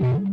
Mm-hmm.